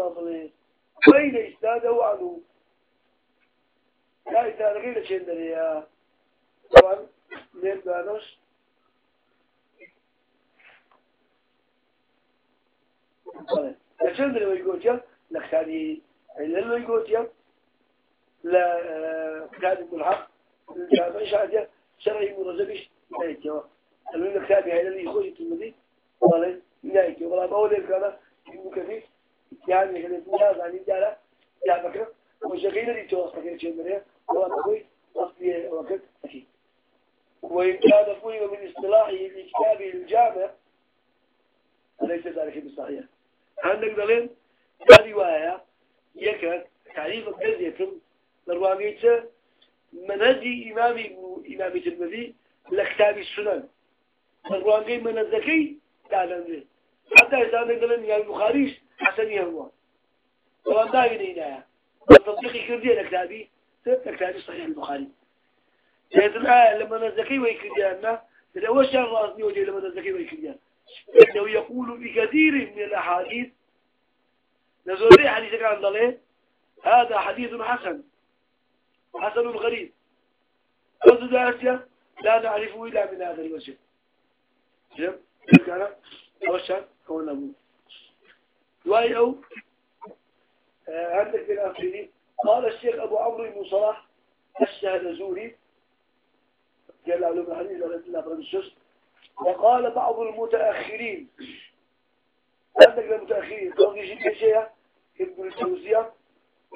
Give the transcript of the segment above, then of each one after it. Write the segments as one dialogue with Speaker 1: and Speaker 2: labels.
Speaker 1: ظلين بين إسناده عنه لا إسناد غير شيء دريا طبعا ليه بانوش لشان دري ويقول لك هذه اللي يقول لا كتاب الحق الجامع شاهد شرعي مرزقش نهاية جوا المهم كتابي هاي اللي يخوش التلمذي والله نهاية والله ما هو اللي كان ابن كثير يعني كده الناس عن الجالة يا بكر وشغينا اللي توصل كده شيء مريا والله أقول أصلي وقت أكيد وإن كان فهم من اصطلاحه لكتاب الجامع. أليس ذلك بصحيح عندك دليل رواية يكاد تعريف الجزية لرواقيته منهجي إمامي إمامي تلمذي لكتاب السنن لرواقي من الذكي تعلم حتى إذا نقول يا البخاري حسن طبعا داعي هنا التطبيق كردي لكتابي لكتابي صحيح البخاري جاءت الآية لما نزكي ويكرديانا الأول شهر رأسني وجه لما نزكي ويكرديانا إنه يقول بكثير من الأحاديث نزول حديث كان ضليه هذا حديث حسن حسن الغريب قصد آسيا لا نعرفه إلا من هذا الوجه جم كان أوشا كون أبو دواي أو قال الشيخ أبو عمرو بن صلاح الشهد زوري. قال علوم الحديث بن الشش وقال بعض المتأخرين. عندك المتأخرين قال يجي شيء ابن الجوزية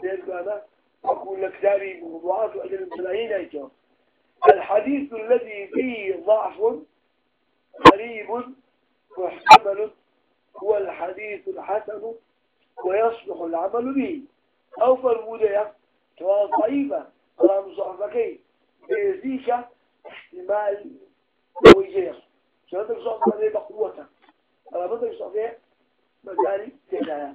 Speaker 1: لأنه أنا أقول لك داري موضوعات وأجل المتلاهين أيتها الحديث الذي فيه ضعف غريب محتمل هو الحديث الحسن ويصلح العمل به. أو فالمودية ضعيفة كلام صحفكي بيزيك احتمال ويجير هذا الصحفة عليه بقوة أنا بدأ الصحفة مجالي كذا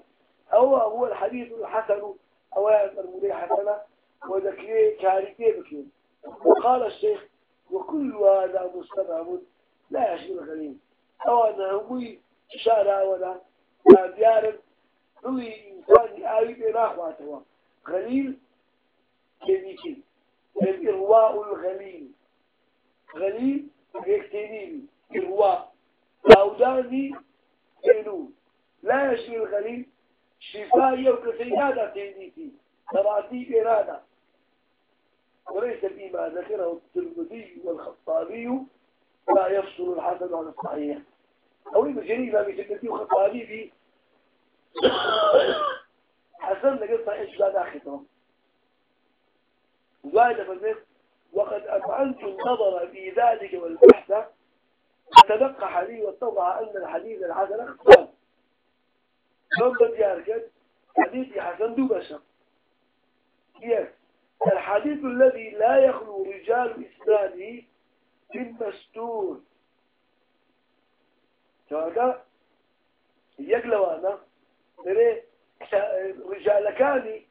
Speaker 1: أو هو الحديث الحسن أو المودية حسنة. وذكيه كارثة بكين وقال الشيخ وكل هذا مستمع لا يشغل غنيم أو أنه هو شارع ولا ديار. هو إنسان آوي بين أخواته الإرواء الغليل غليل يكتنيني إرواء أوداني كينو. لا يشغل الغليل شفاء يوكسيادة تهديتي تراتي إرادة. وليس فيما ذكره الترمذي والخطابي. لا يفصل الحسن عن الصحيح. أو المجري ما بيتكتي وخطابي حسن لقد صحيح لا داخلهم وقال فالمثل وقد أفعلت النظر في ذلك والبحث فتلقح لي واتضح أن الحديث الحسن ثم بدي أركز حديث حسن بشر. كيف الحديث الذي لا يخلو رجال إسناده من مستور هذا يقلوانا رجال كاني